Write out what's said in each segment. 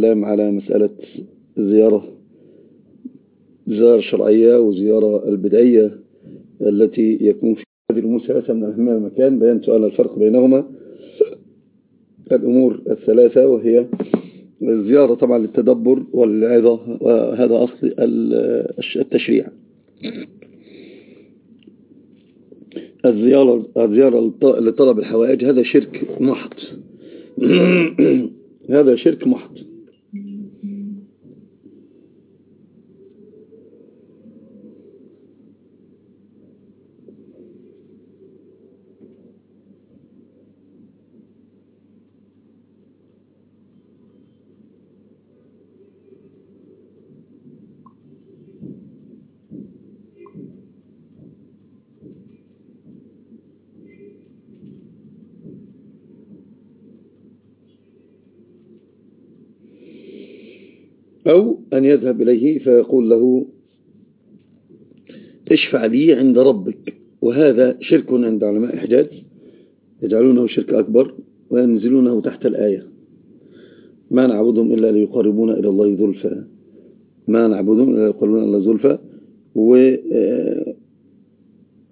الكلام على مسألة الزيارة زيارة شرعية وزيارة البدعية التي يكون في هذه الأمور ثلاثة من أهمها المكان. بيان سؤال الفرق بينهما. الأمور الثلاثة وهي الزيارة طبعا للتدبر والعظة وهذا أصل التشريع. الزيارة, الزيارة لطلب الحوائج هذا شرك محض. هذا شرك محض. أو أن يذهب إليه فيقول له اشفع لي عند ربك. وهذا شرك عند علماء إحجاز يجعلونه شرك أكبر وينزلونه تحت الآية. ما نعبدهم إلا ليقربون إلى الله ذلفا ما نعبدهم إلا ليقربون إلى الله ذلفا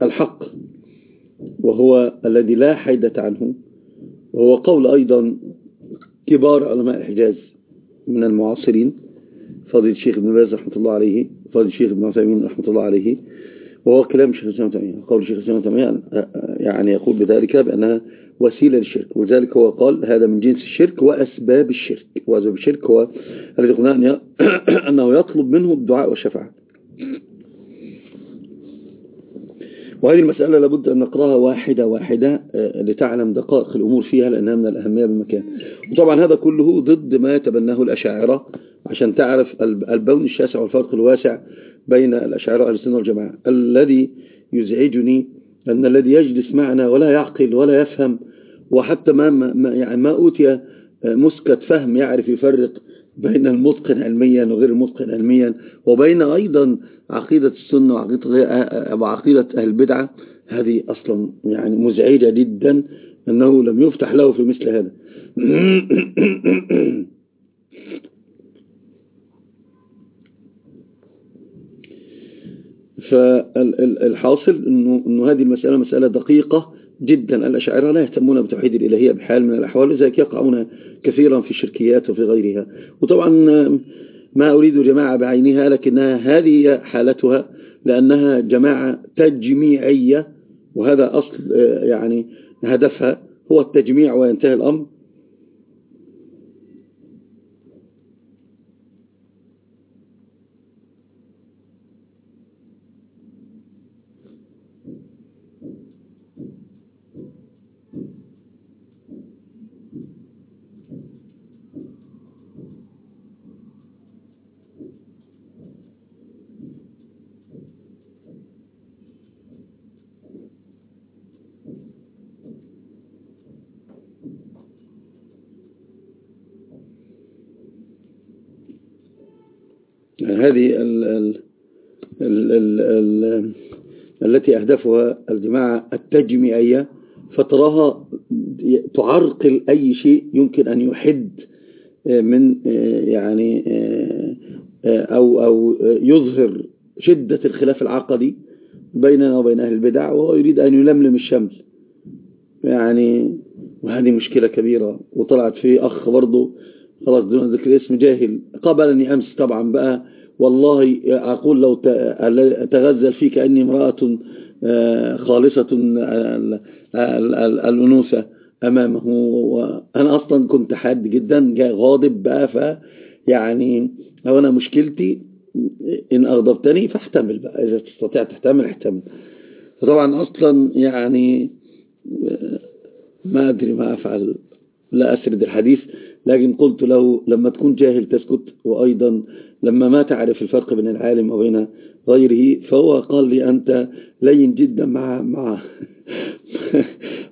والحق وهو الذي لا حيدة عنه وهو قول أيضا كبار علماء الحجاز من المعاصرين. فضل الشيخ ابن باز رحمة الله عليه فضل الشيخ ابن عثيمين رحمة الله عليه وهو كلام الشيخ الإسلام تيمية قول الشيخ الإسلام تيمية يعني يقول بذلك بأنها وسيلة للشرك ولذلك هو قال هذا من جنس الشرك وأسباب الشرك. وأسباب الشرك هو الذي قلنا أنه يطلب منه الدعاء والشفاعة. وهذه المسألة لابد أن نقرأها واحدة واحدة آه، لتعلم دقائق الأمور فيها لأنها من الأهمية بالمكان. وطبعا هذا كله ضد ما يتبناه الأشاعرة عشان تعرف البون الشاسع والفرق الواسع بين الأشاعرة أهل السنة والجماعة. الذي يزعجني أن الذي يجلس معنا ولا يعقل ولا يفهم وحتى ما, ما, يعني ما أوتي مسكت فهم يعرف يفرق بين المتقن علميا وغير المتقن علميا وبين أيضا عقيدة السنة وعقيدة, أهل البدعة هذه أصلا يعني مزعجة جدا أنه لم يفتح له في مثل هذا. فالحاصل أنه, أنه هذه المسألة مسألة دقيقة. جدا الأشاعرة لا يهتمون بتوحيد الإلهية بحال من الأحوال لذلك يقعون كثيرا في الشركيات وفي غيرها. وطبعا ما أريد جماعة بعينها لكنها هذه حالتها لأنها جماعة تجميعية وهذا أصل يعني هدفها هو التجميع وينتهي الأمر. هذه ال ال ال ال ال التي أهدفها الجماعة التجميعية فتراها تعرقل أي شيء يمكن أن يحد من يعني أو, أو يظهر شدة الخلاف العقدي بيننا وبين أهل البدع وهو يريد أن يلملم الشمل. يعني وهذه مشكلة كبيرة وطلعت في أخ برضه خلاص دون ذكر اسم جاهل قابلني أمس طبعا بقى والله أقول لو تغزل فيك كأني امرأة آه، خالصة الأنوثة أمامه. وأنا أصلا كنت حاد جدا غاضب بقى ف يعني هو أنا مشكلتي إن أغضبتني فاحتمل بقى. إذا تستطيع تحتمل احتمل. فطبعا أصلا يعني آه، ما أدري ما أفعل لا أسرد الحديث. لكن قلت له لما تكون جاهل تسكت وأيضا لما ما تعرف الفرق بين العالم وبين غيره فهو قال لي أنت لين جدا مع مع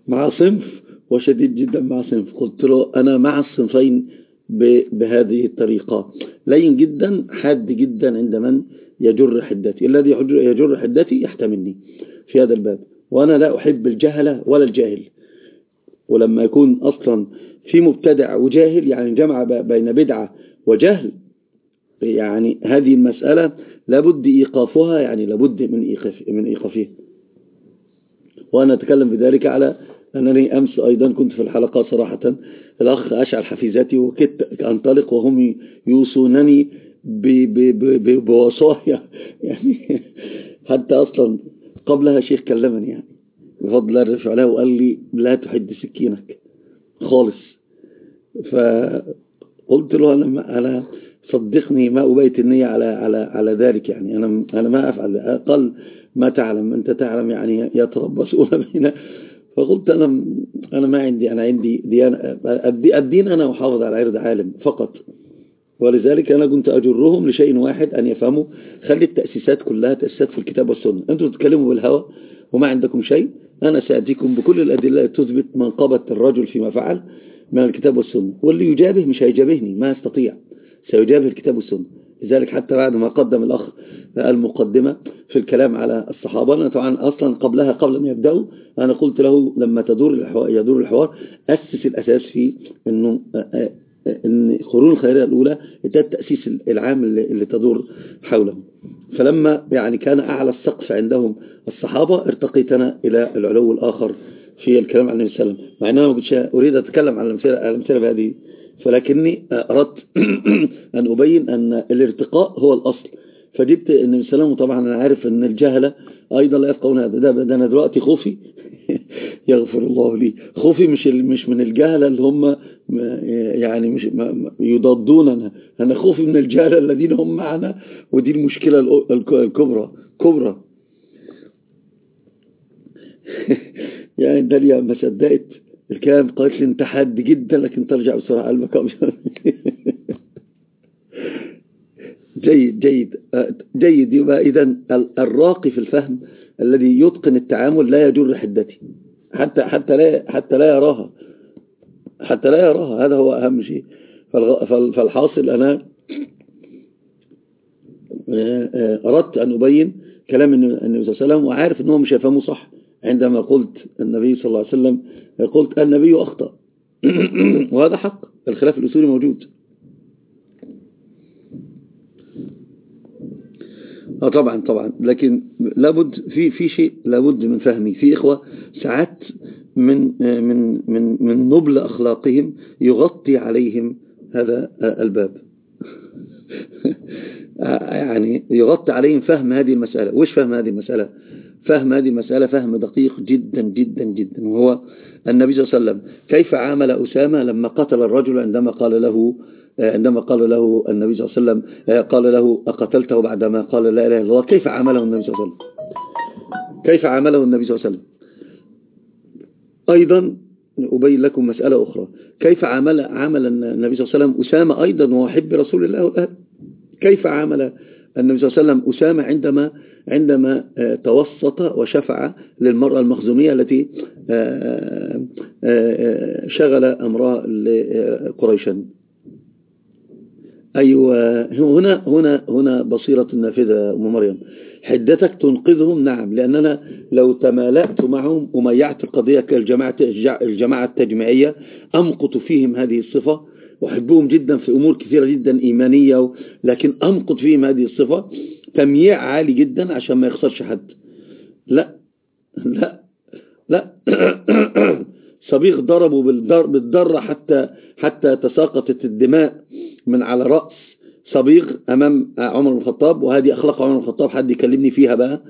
مع صنف وشديد جدا مع صنف. قلت له أنا مع الصنفين بهذه الطريقة. لين جدا حاد جدا عند من يجر حدتي. الذي يجر حدتي يحتملني في هذا الباب. وأنا لا أحب الجهلة ولا الجاهل. ولما يكون أصلا في مبتدع وجاهل يعني جمع بين بدعة وجهل يعني هذه المسألة لابد إيقافها يعني لابد من إيقاف من إيقافها. وأنا أتكلم بذلك على أنني أمس أيضا كنت في الحلقة صراحة الأخ أشعل حفيزاتي وكدت أنطلق وهم يوصونني بوصايا يعني حتى أصلا قبلها شيخ كلمني يعني. بفضل الله رفع عليه وقال لي لا تحد سكينك خالص. فقلت له أنا, أنا صدقني ما أبيت النية على على على ذلك يعني. أنا أنا ما أفعل. أقل ما تعلم. أنت تعلم يعني يتربصون بنا فقلت أنا أنا ما عندي. أنا عندي ديانة. الدين أنا أحافظ على عرض عالم فقط. ولذلك أنا كنت أجرهم لشيء واحد أن يفهموا. خلي التأسيسات كلها تأسيسات في الكتاب والسنة. أنتم تتكلموا بالهوى وما عندكم شيء. أنا سأتيكم بكل الأدلة تثبت منقبة الرجل فيما فعل من الكتاب والسنة واللي يجابه مش هيجابهني ما يستطيع. سيجابه الكتاب والسنة. لذلك حتى بعد ما قدم الأخ المقدمة في الكلام على الصحابة أنا طبعا أصلا قبلها قبل ما يبدأوا أنا قلت له لما تدور الحوار يدور الحوار أسس الأساس في أنه إن القرون الخيرية الأولى ده التأسيس العام اللي تدور حوله. فلما يعني كان أعلى السقف عندهم الصحابة ارتقيت أنا إلى العلو الآخر في الكلام عن النبي صلى الله عليه وسلم مع أنه ما كنتش أريد أتكلم عن الأمثلة بهذه فلكني أردت أن أبين أن الارتقاء هو الأصل. فجبت النبي صلى الله عليه وسلم طبعا أنا عارف أن الجهلة أيضا لا يفقهون هذا. ده, ده أنا دلوقتي خوفي. يغفر الله لي. خوفي مش مش من الجهلة اللي هم يعني مش يضادوننا أنا. خوفي من الجهلة الذين هم معنا ودي المشكلة الكبرى. كبرى. يعني داليا ما صدقت. الكلام قالت لي أنت حاد جدا لكن ترجع بسرعة. المكان جيد جيد. جيد. يبقى إذا الراقي في الفهم الذي يتقن التعامل لا يجر حدتي. حتى حتى لا حتى لا يراها. حتى لا يراها. هذا هو أهم شيء. فالحاصل أنا أردت أن أبين كلام النبي صلى الله عليه وسلم وعارف أنه مش هيفهمه صح عندما قلت النبي صلى الله عليه وسلم قلت النبي أخطأ. وهذا حق. الخلاف الأسوري موجود. آه طبعا طبعا. لكن لابد في في شيء لابد من فهمي. في إخوة ساعات من من من من نبل أخلاقهم يغطي عليهم هذا الباب. يعني يغطي عليهم فهم هذه المسألة. وش فهم هذه المسألة؟ فهم هذه المسألة فهم دقيق جدا جدا جدا. وهو النبي صلى الله عليه وسلم كيف عامل أسامة لما قتل الرجل عندما قال له عندما قال له النبي صلى الله عليه وسلم قال له أقتلته بعدما قال لا إله إلا الله. كيف عامله النبي صلى الله عليه وسلم؟ كيف عامله النبي صلى الله عليه وسلم؟ أيضا أبين لكم مسألة أخرى. كيف عمل عمل النبي صلى الله عليه وسلم أسامة أيضا وهو حب رسول الله؟ كيف عمل النبي صلى الله عليه وسلم أسامة عندما عندما توسط وشفع للمرأة المخزومية التي شغل أمرها لقريشا؟ أيوة هنا هنا هنا بصيرة النافذة أم مريم. حدتك تنقذهم. نعم لأننا لو تمالأت معهم وميعت القضية كالجماعة الجماعة التجميعية أمقط فيهم هذه الصفة. وحبهم جدا في أمور كثيرة جدا إيمانية لكن أمقط فيهم هذه الصفة. تمييع عالي جدا عشان ما يخسرش حد. لا لا لا. صبيغ بالضر بالضرة حتى حتى تساقطت الدماء من على رأس. صبيغ أمام عمر بن الخطاب وهذه أخلاق عمر بن الخطاب حد يكلمني فيها بقى.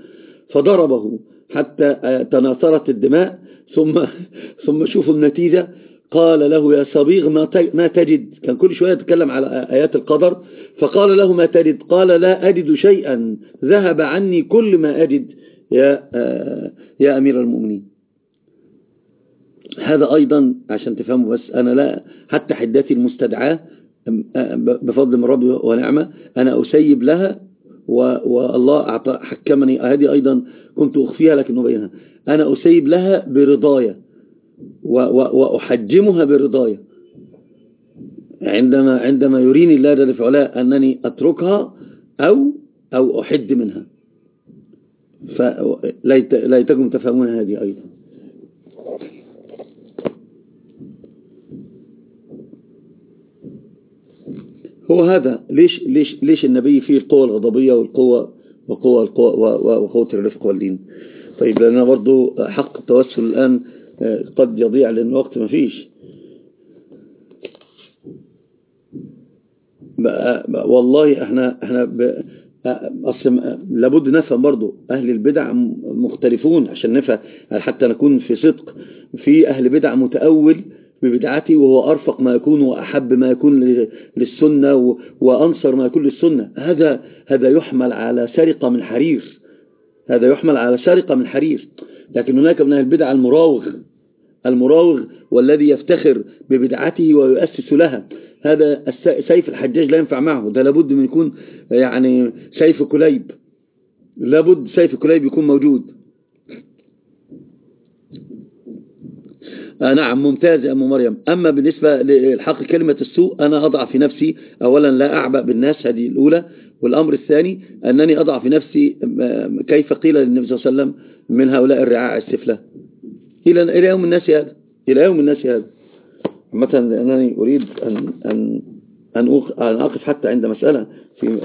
فضربه حتى تناثرت الدماء ثم ثم شوفوا النتيجة. قال له يا صبيغ ما تجد؟ كان كل شوية يتكلم على آيات القدر. فقال له ما تجد؟ قال لا أجد شيئا. ذهب عني كل ما أجد يا, يا أمير المؤمنين. هذا أيضا عشان تفهموا بس أنا لا حتى حداتي المستدعاة بفضل من ربي ونعمة أنا أسيب لها والله أعطى حكمني. هذه أيضا كنت أخفيها لكن أبينها أنا أسيب لها برضايا وأحجمها برضايا عندما عندما يريني الله جل في علاه أنني أتركها أو أو أحد منها. فليتكم تفهمون هذه أيضا. هو هذا ليش ليش ليش النبي فيه القوة الغضبية والقوة وقوة القوة وقوة الرفق والدين؟ طيب لأننا برضو حق التوسل الآن آه، قد يضيع لأن الوقت ما فيش. والله إحنا إحنا أصل لابد نفهم برضو أهل البدع مختلفون عشان نفهم حتى نكون في صدق. في أهل بدع متأول ببدعته وهو أرفق ما يكون وأحب ما يكون للسنة وأنصر ما يكون للسنة. هذا هذا يحمل على سرقة من حرير. هذا يحمل على سرقة من حرير. لكن هناك من البدع المراوغ المراوغ والذي يفتخر ببدعته ويؤسس لها. هذا سيف الحجاج لا ينفع معه. ده لابد من يكون يعني سيف كليب. لابد سيف كليب يكون موجود. آه نعم ممتاز يا أم مريم. أما بالنسبة للحق كلمة السوء أنا أضع في نفسي أولا لا أعبأ بالناس هذه الأولى. والأمر الثاني أنني أضع في نفسي كيف قيل للنبي صلى الله عليه وسلم من هؤلاء الرعاع السفلة إلى يوم الناس هذا إلى يوم الناس هذا. مثلا لأنني أريد أن, أن, أن أقف حتى عند مسألة. في,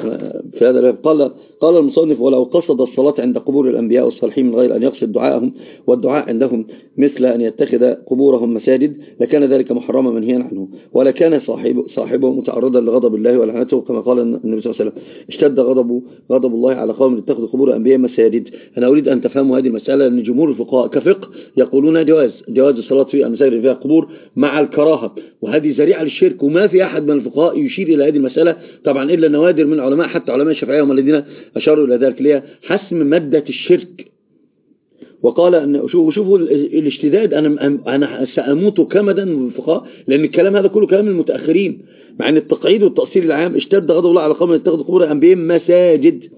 في هذا الباب. قال قال المصنف ولو قصد الصلاة عند قبور الأنبياء والصالحين من غير أن يقصد دعائهم والدعاء عندهم مثل أن يتخذ قبورهم مساجد لكان ذلك محرما منهيا عنه. ولا كان صاحب صاحبه متعرضا لغضب الله ولعنته كما قال النبي صلى الله عليه وسلم اشتد غضب غضب الله على قوم اتخذوا قبور الأنبياء مساجد. أنا أريد أن تفهموا هذه المسألة أن جمهور الفقهاء كفقه يقولون جواز جواز الصلاة في المساجد فيها قبور مع الكراهة. وهذه ذريعة للشرك وما في أحد من الفقهاء يشير إلى هذه المسألة طبعا إلا نوادر من علماء حتى علماء الشافعية هم الذين أشاروا إلى ذلك ليه حسم مادة الشرك. وقال أن شوفوا الاشتداد أنا أنا سأموت كمدا من الفقهاء لأن الكلام هذا كله كلام المتأخرين مع أن التقعيد والتأصيل العام اشتد غضب الله على قوم يتخذوا قبور أنبيائهم مساجد.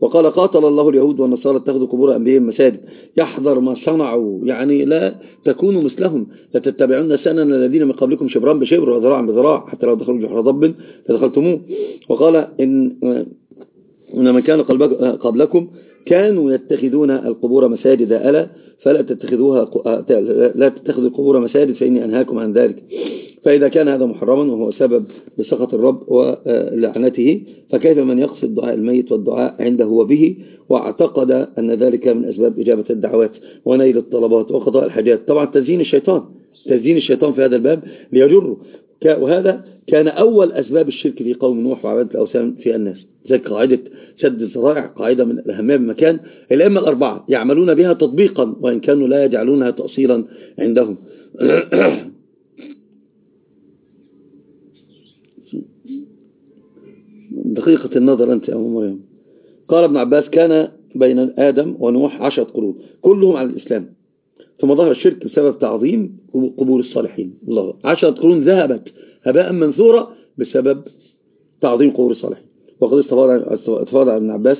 وقال قاتل الله اليهود والنصارى اتخذوا قبور أنبيائهم مساجد. يحذر ما صنعوا. يعني لا تكونوا مثلهم. لا تتبعون سنن الذين من قبلكم شبران بشبر وذراعا بذراع حتى لو دخلوا جحر ضب لدخلتموه وقال إن إن من كان قبلكم كانوا يتخذون القبور مساجد ألا؟ فلا تتخذوها لا تتخذوا القبور مساجد فإني أنهاكم عن ذلك. فإذا كان هذا محرما وهو سبب لسخط الرب ولعنته فكيف من يقصد دعاء الميت والدعاء عنده وبه؟ واعتقد أن ذلك من أسباب إجابة الدعوات ونيل الطلبات وقضاء الحاجات. طبعا تزيين الشيطان تزيين الشيطان في هذا الباب ليجره. وهذا كان أول أسباب الشرك في قوم نوح وعبادة الأوثان في الناس. زي قاعدة سد الزرائع قاعدة من الأهمية بمكان الأئمة الأربعة يعملون بها تطبيقا وإن كانوا لا يجعلونها تأصيلا عندهم. دقيقة النظر أنت يا أم مريم. قال ابن عباس كان بين آدم ونوح عشرة قرون كلهم على الإسلام. ثم ظهر الشرك بسبب تعظيم قبور الصالحين. الله. عشرة قرون ذهبت هباء منثورة بسبب تعظيم قبور الصالحين. وقد استفاد عن ابن عباس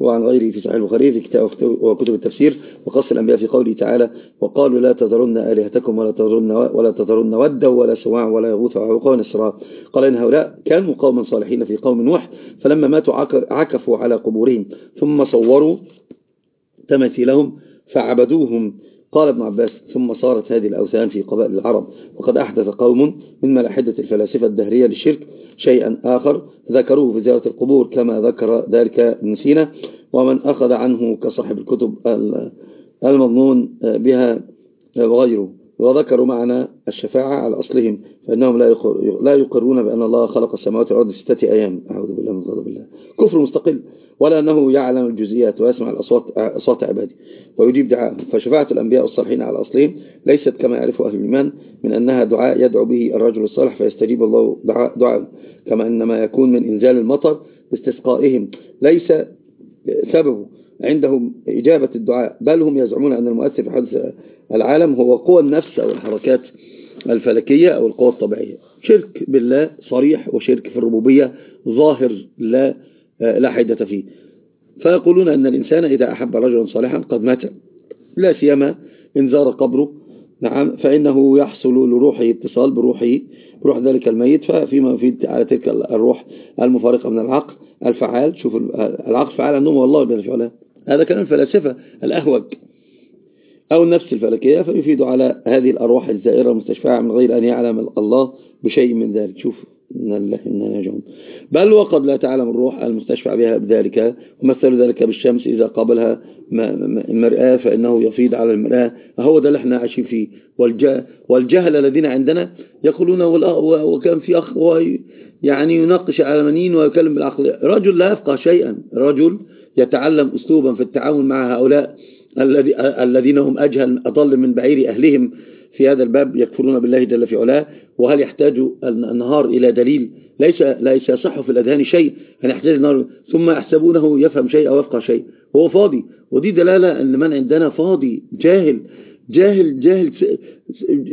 وعن غيره في صحيح البخاري في كتاب وكتب التفسير وقص الأنبياء في قوله تعالى وقالوا لا تذرن آلهتكم ولا تذرن ولا تذرن ودا ولا سواع ولا يغوث وعوقا ونسرا قال إن هؤلاء كانوا قوما صالحين في قوم نوح فلما ماتوا عكفوا على قبورهم ثم صوروا تماثيلهم فعبدوهم قال ابن عباس ثم صارت هذه الأوثان في قبائل العرب. وقد أحدث قوم من ملاحدة الفلاسفة الدهرية للشرك شيئا آخر. ذكروه في زيارة القبور كما ذكر ذلك ابن سينا. ومن أخذ عنه كصاحب الكتب المضنون بها وغيره. وذكروا معنى الشفاعة على أصلهم فإنهم لا يقرون بأن الله خلق السماوات والأرض ستة أيام. أعوذ بالله من غضب الله. كفر مستقل ولا أنه يعلم الجزئيات ويسمع الأصوات أصوات عباده ويجيب دعاءهم. فشفاعة الأنبياء الصالحين على أصلهم ليست كما يعرف أهل الإيمان من أنها دعاء يدعو به الرجل الصالح فيستجيب الله دعاء دعاء كما إنما يكون من إنزال المطر باستسقائهم ليس سببه عندهم إجابة الدعاء بل هم يزعمون أن المؤثر في حدث العالم هو قوى النفس أو الحركات الفلكية أو القوى الطبيعية. شرك بالله صريح وشرك في الربوبية ظاهر لا لا حيدة فيه. فيقولون أن الإنسان إذا أحب رجلا صالحا قد مات. لا سيما إن زار قبره. نعم فإنه يحصل لروحه اتصال بروحه بروح ذلك الميت ففيما يفيد على تلك الروح المفارقة من العقل الفعال. شوف العقل فعال عندهم والله فعلها هذا كلام الفلاسفة الأهوج. أو النفس الفلكية فيفيد على هذه الأرواح الزائرة المستشفعة من غير أن يعلم الله بشيء من ذلك. شوف إن الله بل وقد لا تعلم الروح المستشفع بها بذلك ومثل ذلك بالشمس إذا قابلها مرآة فإنه يفيض على المرآة. هو ده اللي إحنا عايشين فيه. والجهل الذين عندنا يقولون وكان في أخ يعني يناقش على منين ويكلم بالعقل. رجل لا يفقه شيئا. رجل يتعلم أسلوبا في التعامل مع هؤلاء. الذين هم أجهل أضل من بعير أهلهم في هذا الباب يكفرون بالله جل في علاه وهل يحتاج النهار إلى دليل؟ ليس ليس يصح في الأذهان شيء أن يحتاج النهار ثم يحسبونه يفهم شيء أو يفقه شيء. هو فاضي. ودي دلالة أن من عندنا فاضي جاهل جاهل جاهل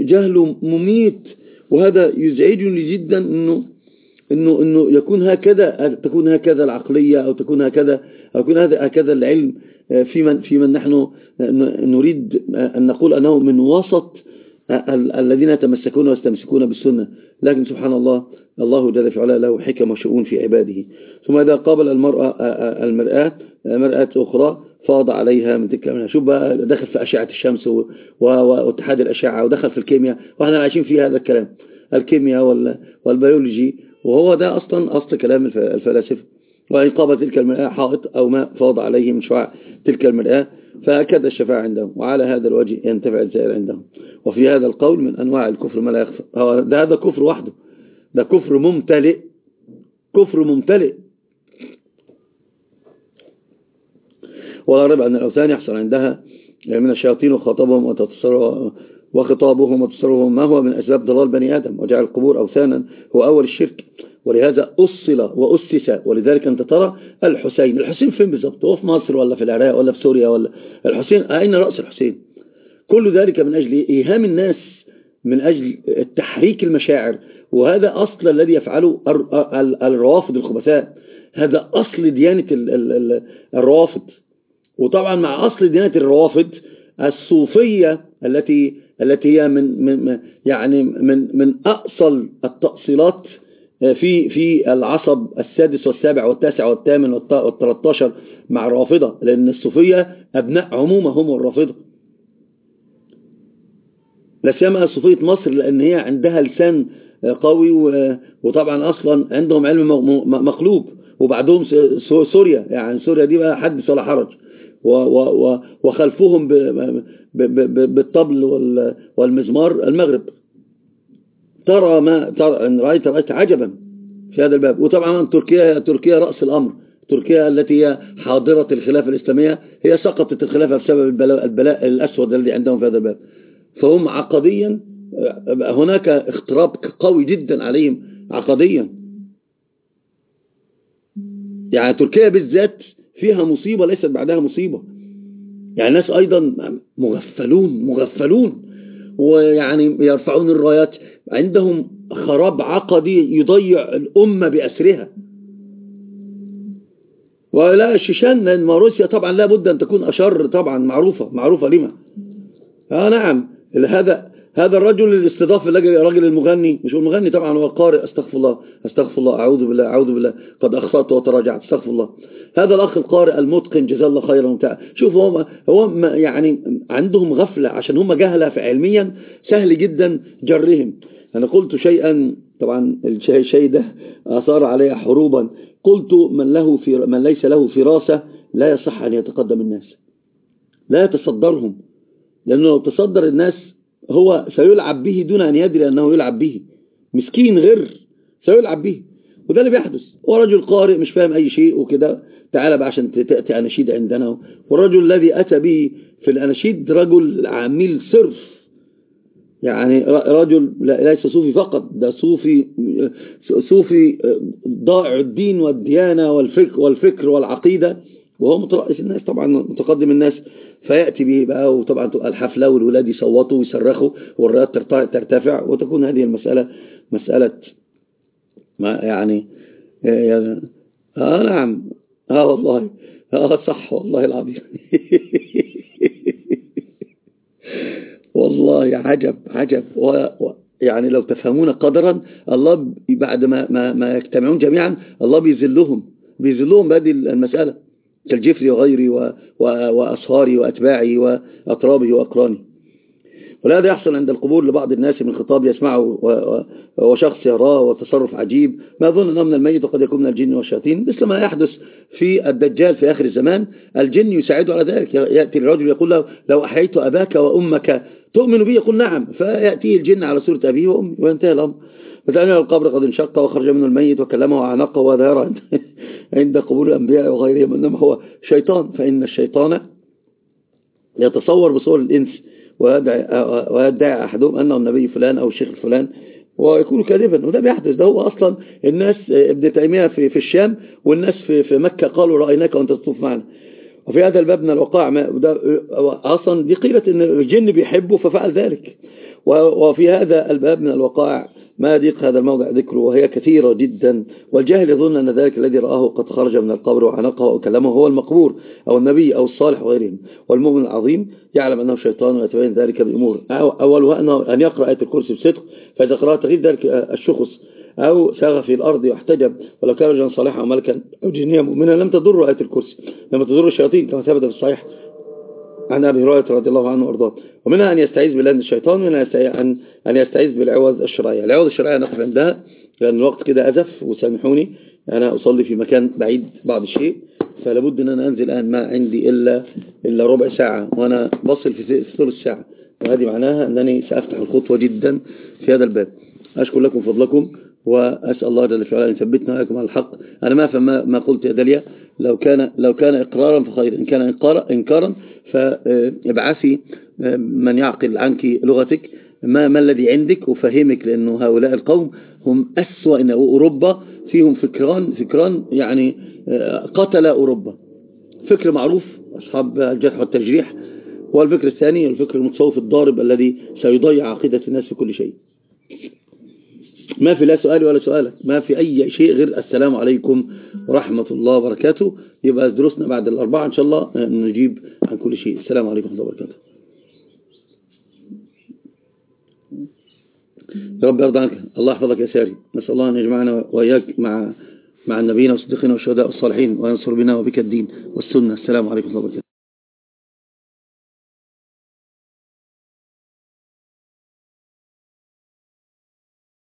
جهل مميت. وهذا يزعجني جدا أنه إنه إنه يكون هكذا تكون هكذا العقلية أو تكون هكذا أو يكون هكذا العلم في من في من نحن نريد أن نقول أنه من وسط الذين يتمسكون ويستمسكون بالسنة. لكن سبحان الله الله جل في علا له حكم وشؤون في عباده. ثم إذا قابل المرأة المرأة مرأة أخرى فاض عليها من تلك منها شوف بقى دخل في أشعة الشمس واتحاد الأشعة ودخل في الكيمياء وإحنا عايشين في هذا الكلام. الكيمياء والبيولوجي. وهو ده أصلا أصل كلام الفلاسفة. وإن قابل تلك المرأة حائط أو ما فاض عليه من شعاع تلك المرأة فأكد الشفاعة عندهم. وعلى هذا الوجه ينتفع الزائر عندهم. وفي هذا القول من أنواع الكفر ما لا يخفى. ده هذا كفر وحده. ده كفر ممتلئ. كفر ممتلئ. وغرب أن الأوثان يحصل عندها من الشياطين وخطبهم وخطابهم وتصرفهم ما هو من أسباب ضلال بني آدم وجعل القبور أوثانا هو أول الشرك. ولهذا أصل وأسس ولذلك أنت ترى الحسين. الحسين فين بالضبط؟ هو في مصر ولا في العراق ولا في سوريا ولا؟ الحسين أين رأس الحسين؟ كل ذلك من أجل إيهام الناس من أجل تحريك المشاعر. وهذا أصل الذي يفعله الروافض الخبثاء. هذا أصل ديانة الروافض. وطبعا مع أصل ديانة الروافض الصوفية التي التي هي من من يعني من من أصل التأصيلات في في العصب السادس والسابع والتاسع والثامن والثلاثة مع الرافضة لأن الصوفية أبناء عمومة هم الرافضة. لا سيما صوفية مصر لأن هي عندها لسان قوي وطبعا أصلا عندهم علم مقلوب وبعدهم سوريا. يعني سوريا دي بقى حدث ولا حرج. وخلفهم بالطبل والمزمار المغرب. ترى ما ترى إن رأيت رأيت عجبا في هذا الباب. وطبعا تركيا تركيا رأس الأمر. تركيا التي هي حاضرة الخلافة الإسلامية هي سقطت الخلافة بسبب البلاء, الأسود الذي عندهم في هذا الباب. فهم عقديا هناك اختراب قوي جدا عليهم عقديا. يعني تركيا بالذات فيها مصيبة ليست بعدها مصيبة. يعني الناس أيضا مغفلون مغفلون ويعني يرفعون الرايات. عندهم خراب عقدي يضيع الأمة بأسرها. ولا الشيشان لأن روسيا طبعا لا بد أن تكون أشر طبعا معروفة معروفة لما؟ آه نعم هذا هذا الرجل اللي استضاف الراجل المغني مش المغني طبعا هو قارئ أستغفر الله أستغفر الله أعوذ بالله أعوذ بالله قد أخطأت وتراجعت أستغفر الله. هذا الأخ القارئ المتقن جزاه الله خيرا وبتاع شوف هو هو يعني عندهم غفلة عشان هم جهلة في علميا سهل جدا جرهم. أنا قلت شيئا طبعا الشيء ده أثار علي حروبا. قلت من له في من ليس له فراسة لا يصح أن يتقدم الناس. لا يتصدرهم. لأنه لو تصدر الناس هو سيلعب به دون أن يدري أنه يلعب به. مسكين غير سيلعب به. وده اللي بيحدث. ورجل قارئ مش فاهم أي شيء وكده. تعالى بقى عشان تأتي أناشيد عندنا. والرجل الذي أتى به في الأناشيد رجل عميل صرف. يعني رجل ليس صوفي فقط ده صوفي صوفي ضائع الدين والديانة والفكر, والفكر والعقيدة. وهو مترأس الناس طبعا متقدم الناس فيأتي به بقى وطبعا تبقى الحفلة والولاد يصوتوا ويصرخوا والرايات ترتفع وتكون هذه المسألة مسألة ما يعني آه, آه نعم. آه والله. آه صح والله العظيم. والله عجب عجب. و يعني لو تفهمون قدرا الله بعد ما ما, ما يجتمعون جميعا الله بيذلهم بيذلهم بهذه المسألة. كالجفري وغيري وأصهاري وأتباعي وأطرابي وأقراني. ولهذا يحصل عند القبور لبعض الناس من خطاب يسمعه وشخص يراه وتصرف عجيب. ما أظن أنه من الميت وقد يكون من الجن والشياطين. مثل ما يحدث في الدجال في آخر الزمان الجن يساعده على ذلك. يأتي الرجل يقول له لو أحييت أباك وأمك تؤمن بي؟ يقول نعم. فيأتيه الجن على سورة أبيه وأمي وينتهي الأمر. فتأني القبر قد انشق وخرج منه الميت وكلمه وعنقه وظهر عند قبول الأنبياء وغيرهم إنما هو شيطان فإن الشيطان يتصور بصور الإنس ويدعي أحدهم أنه النبي فلان أو الشيخ فلان ويكون كاذبا وده بيحدث ده هو أصلا الناس ابن تيمية في, في الشام والناس في, في مكة قالوا رأيناك وأنت تطوف معنا. وفي هذا الباب من الوقائع أصلا دي قيلة أن الجن بيحبه ففعل ذلك. وفي هذا الباب من الوقائع ما يضيق هذا الموضع ذكره وهي كثيرة جدا. والجاهل يظن أن ذلك الذي رآه قد خرج من القبر وعنقه وكلمه هو المقبور أو النبي أو الصالح وغيرهم. والمؤمن العظيم يعلم أنه شيطان ويتبين ذلك بأمور أولها أنه أن يقرأ آية الكرسي بصدق فإذا قرأت تغيب ذلك الشخص أو ساغ في الأرض واحتجب ولو كان رجلا صالحا أو ملكا أو جنيا مؤمنا لم تضر آية الكرسي. لما تضر الشياطين كما ثبت في الصحيح. عن أبي هريرة رضي الله عنه وأرضاه. ومنها أن يستعيذ بالله من الشيطان ومنها أن أن يستعيذ بالعوض الشرعية. العوض الشرعية نقف عندها لأن الوقت كده أزف وسامحوني أنا أصلي في مكان بعيد بعض الشيء فلابد أن أنا أنزل الآن ما عندي إلا إلا ربع ساعة وأنا بصل في ثلث ساعة وهذه معناها أنني سأفتح الخطوة جدا في هذا الباب. أشكر لكم فضلكم وأسأل الله جل وعلا أن يثبتنا وإياكم على الحق. أنا ما أفهم ما قلت يا داليا لو كان لو كان إقرارا فخير إن كان إنكارا فابعثي من يعقل عنك لغتك ما, ما الذي عندك وفهمك لأنه هؤلاء القوم هم أسوأ إن أوروبا فيهم فكران فكران يعني قتل أوروبا. فكر معروف أصحاب الجرح والتجريح. والفكر الثاني الفكر المتصوف الضارب الذي سيضيع عقيدة الناس في كل شيء. ما في لا سؤالي ولا سؤالك ما في أي شيء غير السلام عليكم ورحمة الله وبركاته. يبقى دروسنا بعد الأربعة إن شاء الله نجيب عن كل شيء. السلام عليكم ورحمة الله وبركاته. يا رب يرضى عنك. الله يحفظك يا ساري. نسأل الله أن يجمعنا وإياك مع مع النبيين والصديقين والشهداء والصالحين وينصر بنا وبك الدين والسنة. السلام عليكم ورحمة الله وبركاته.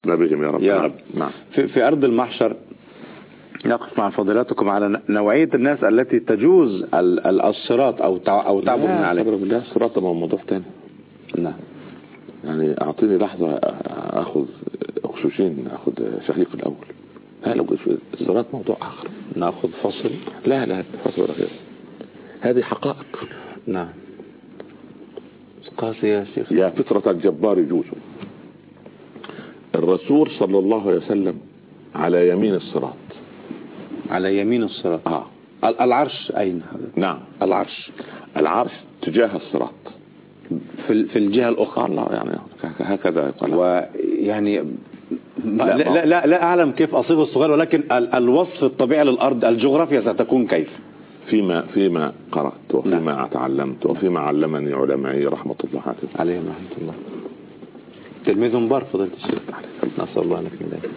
بهم يا رب. يا رب. نعم. في, في أرض المحشر نقف مع فضيلتكم على نوعية الناس التي تجوز الصراط أو أو تعبد من عليه لا الصراط ما هو موضوع ثاني نعم. يعني أعطيني لحظة أخذ أكسجين أخذ شهيق الأول. لا الصراط موضوع آخر. نأخذ فصل. لا لا فصل ولا غير هذه حقائق. نعم. قاسي يا شيخ. يا فطرة الجبار يجوز. الرسول صلى الله عليه وسلم على يمين الصراط. على يمين الصراط. آه. العرش أين نعم العرش. العرش تجاه الصراط. في في الجهة الأخرى. الله يعني هكذا يقال. ويعني لا, لا, لا, لا أعلم كيف أصيغ الصغير ولكن الوصف الطبيعي للأرض الجغرافيا ستكون كيف؟ فيما فيما قرأت وفيما نعم. تعلمت وفيما علمني علمائي رحمة الله عليهم رحمة الله. تلميذ مبارك فضيلة الشيخ. نسأل الله لك من ذلك.